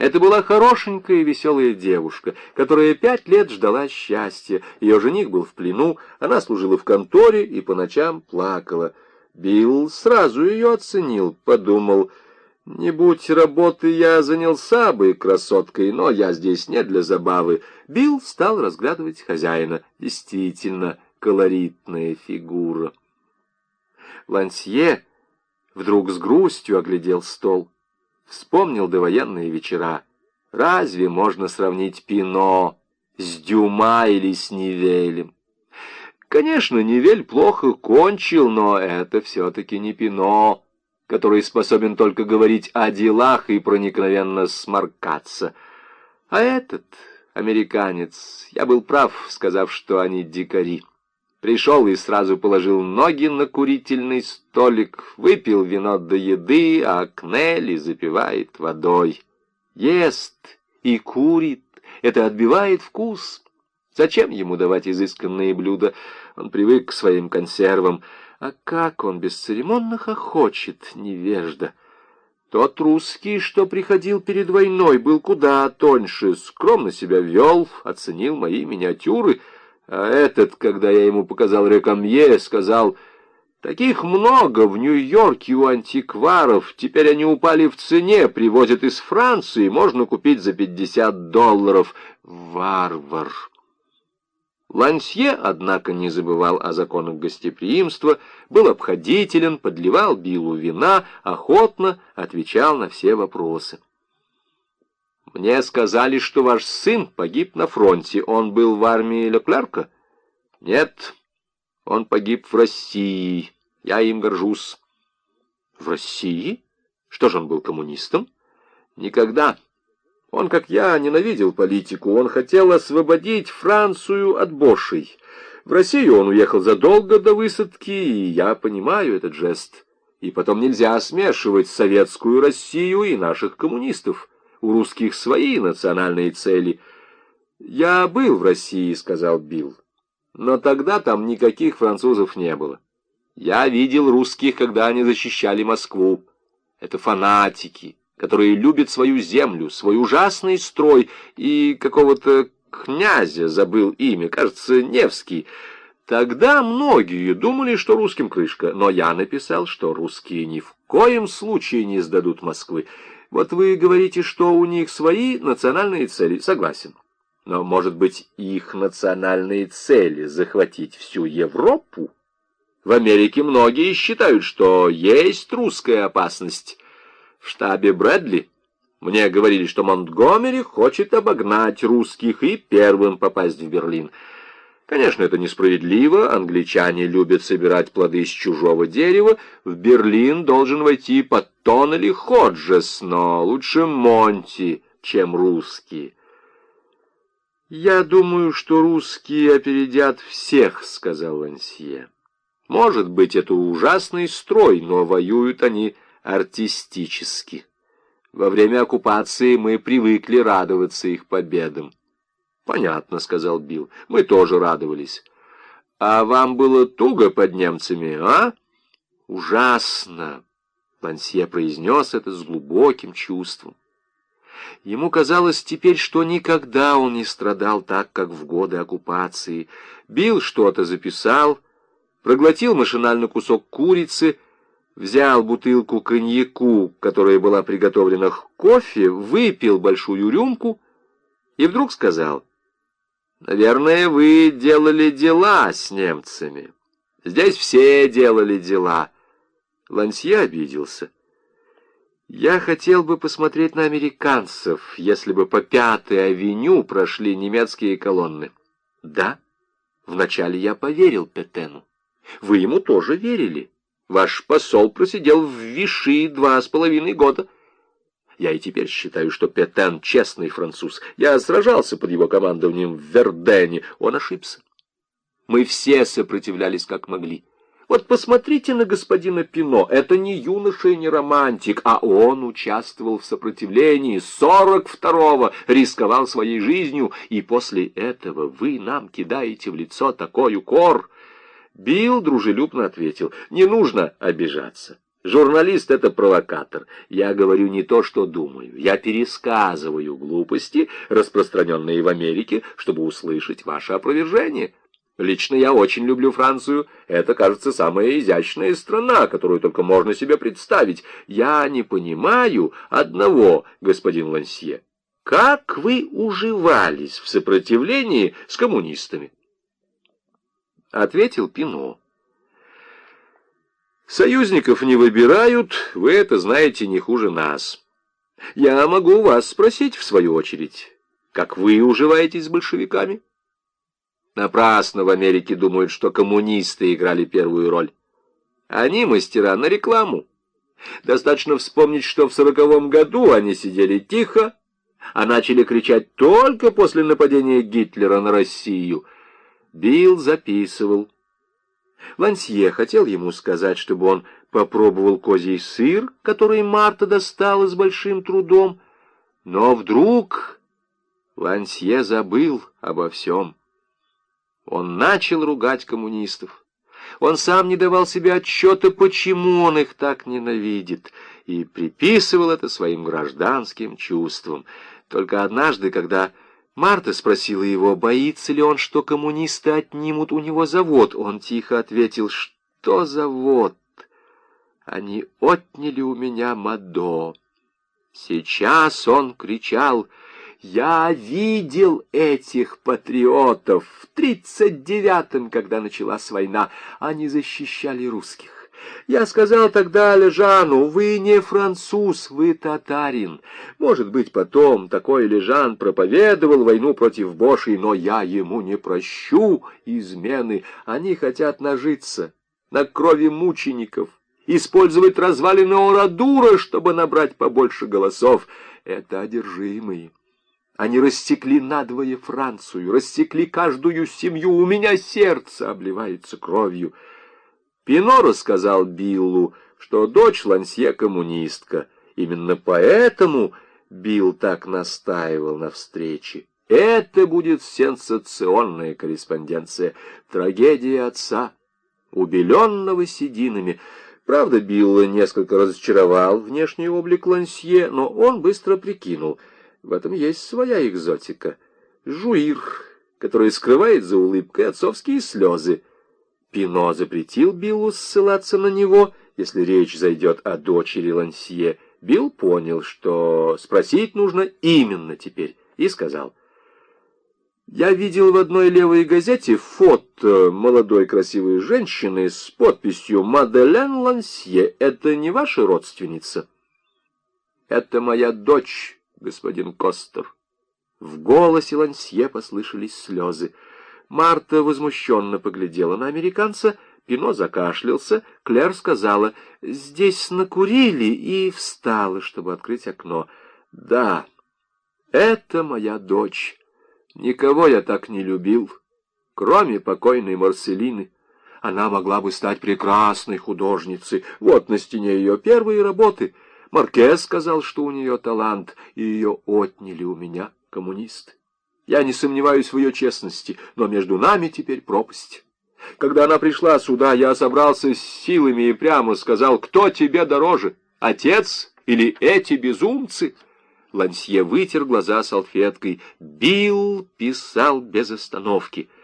Это была хорошенькая и веселая девушка, которая пять лет ждала счастья. Ее жених был в плену, она служила в конторе и по ночам плакала. Билл сразу ее оценил, подумал, не будь работы, я занялся бы красоткой, но я здесь не для забавы. Билл стал разглядывать хозяина. Действительно, колоритная фигура. Лансье вдруг с грустью оглядел стол. Вспомнил довоенные вечера. Разве можно сравнить Пино с Дюма или с Нивелем? Конечно, Нивель плохо кончил, но это все-таки не Пино, который способен только говорить о делах и проникновенно сморкаться. А этот, американец, я был прав, сказав, что они дикари. Пришел и сразу положил ноги на курительный столик, выпил вино до еды, а Кнелли запивает водой. Ест и курит, это отбивает вкус. Зачем ему давать изысканные блюда? Он привык к своим консервам. А как он бесцеремонно хохочет, невежда! Тот русский, что приходил перед войной, был куда тоньше, скромно себя вел, оценил мои миниатюры — а этот, когда я ему показал рекамье, сказал, «Таких много в Нью-Йорке у антикваров, теперь они упали в цене, привозят из Франции, можно купить за пятьдесят долларов. Варвар!» Лансье, однако, не забывал о законах гостеприимства, был обходителен, подливал Биллу вина, охотно отвечал на все вопросы. Мне сказали, что ваш сын погиб на фронте. Он был в армии Леклерка? Нет, он погиб в России. Я им горжусь. В России? Что же он был коммунистом? Никогда. Он, как я, ненавидел политику. Он хотел освободить Францию от Бошей. В Россию он уехал задолго до высадки, и я понимаю этот жест. И потом нельзя смешивать советскую Россию и наших коммунистов у русских свои национальные цели. «Я был в России», — сказал Билл, — «но тогда там никаких французов не было. Я видел русских, когда они защищали Москву. Это фанатики, которые любят свою землю, свой ужасный строй и какого-то князя, забыл имя, кажется, Невский». Тогда многие думали, что русским крышка, но я написал, что русские ни в коем случае не сдадут Москвы. Вот вы говорите, что у них свои национальные цели. Согласен. Но, может быть, их национальные цели — захватить всю Европу? В Америке многие считают, что есть русская опасность. В штабе Брэдли мне говорили, что Монтгомери хочет обогнать русских и первым попасть в Берлин — Конечно, это несправедливо, англичане любят собирать плоды с чужого дерева, в Берлин должен войти Паттон или Ходжес, но лучше Монти, чем русские. «Я думаю, что русские опередят всех», — сказал Лансье. «Может быть, это ужасный строй, но воюют они артистически. Во время оккупации мы привыкли радоваться их победам. «Понятно», — сказал Билл. «Мы тоже радовались». «А вам было туго под немцами, а?» «Ужасно», — Лансье произнес это с глубоким чувством. Ему казалось теперь, что никогда он не страдал так, как в годы оккупации. Билл что-то записал, проглотил машинально кусок курицы, взял бутылку коньяку, которая была приготовлена к кофе, выпил большую рюмку и вдруг сказал — Наверное, вы делали дела с немцами. Здесь все делали дела. Лансье обиделся. Я хотел бы посмотреть на американцев, если бы по Пятой авеню прошли немецкие колонны. Да, вначале я поверил Петену. Вы ему тоже верили. Ваш посол просидел в Виши два с половиной года. Я и теперь считаю, что Петен — честный француз. Я сражался под его командованием в Вердене. Он ошибся. Мы все сопротивлялись как могли. Вот посмотрите на господина Пино. Это не юноша и не романтик, а он участвовал в сопротивлении. Сорок второго рисковал своей жизнью, и после этого вы нам кидаете в лицо такой укор. Билл дружелюбно ответил, не нужно обижаться. Журналист — это провокатор. Я говорю не то, что думаю. Я пересказываю глупости, распространенные в Америке, чтобы услышать ваше опровержение. Лично я очень люблю Францию. Это, кажется, самая изящная страна, которую только можно себе представить. Я не понимаю одного, господин Лансье. Как вы уживались в сопротивлении с коммунистами? Ответил Пино. Союзников не выбирают, вы это знаете не хуже нас. Я могу вас спросить, в свою очередь, как вы уживаетесь с большевиками? Напрасно в Америке думают, что коммунисты играли первую роль. Они мастера на рекламу. Достаточно вспомнить, что в сороковом году они сидели тихо, а начали кричать только после нападения Гитлера на Россию. Билл записывал. Лансье хотел ему сказать, чтобы он попробовал козий сыр, который Марта достала с большим трудом, но вдруг Лансье забыл обо всем. Он начал ругать коммунистов. Он сам не давал себе отчета, почему он их так ненавидит, и приписывал это своим гражданским чувствам. Только однажды, когда Марта спросила его, боится ли он, что коммунисты отнимут у него завод. Он тихо ответил, что завод? Они отняли у меня Мадо. Сейчас он кричал, я видел этих патриотов в тридцать девятом, когда началась война. Они защищали русских. Я сказал тогда Лежану, вы не француз, вы татарин. Может быть, потом такой Лежан проповедовал войну против Бошей, но я ему не прощу измены. Они хотят нажиться на крови мучеников, использовать развалины Орадура, чтобы набрать побольше голосов. Это одержимые. Они растекли надвое Францию, растекли каждую семью. У меня сердце обливается кровью. Пино рассказал Биллу, что дочь Лансье коммунистка. Именно поэтому Билл так настаивал на встрече. Это будет сенсационная корреспонденция. Трагедия отца, убеленного сединами. Правда, Билла несколько разочаровал внешний облик Лансье, но он быстро прикинул. В этом есть своя экзотика. Жуир, который скрывает за улыбкой отцовские слезы. Пино запретил Биллу ссылаться на него, если речь зайдет о дочери Лансье. Билл понял, что спросить нужно именно теперь, и сказал. «Я видел в одной левой газете фото молодой красивой женщины с подписью «Маделен Лансье». Это не ваша родственница?» «Это моя дочь, господин Костер». В голосе Лансье послышались слезы. Марта возмущенно поглядела на американца, Пино закашлялся, Клэр сказала, «Здесь накурили» и встала, чтобы открыть окно. «Да, это моя дочь. Никого я так не любил, кроме покойной Марселины. Она могла бы стать прекрасной художницей. Вот на стене ее первые работы. Маркез сказал, что у нее талант, и ее отняли у меня коммунисты. Я не сомневаюсь в ее честности, но между нами теперь пропасть. Когда она пришла сюда, я собрался с силами и прямо сказал, кто тебе дороже, отец или эти безумцы?» Лансье вытер глаза салфеткой. Билл писал без остановки —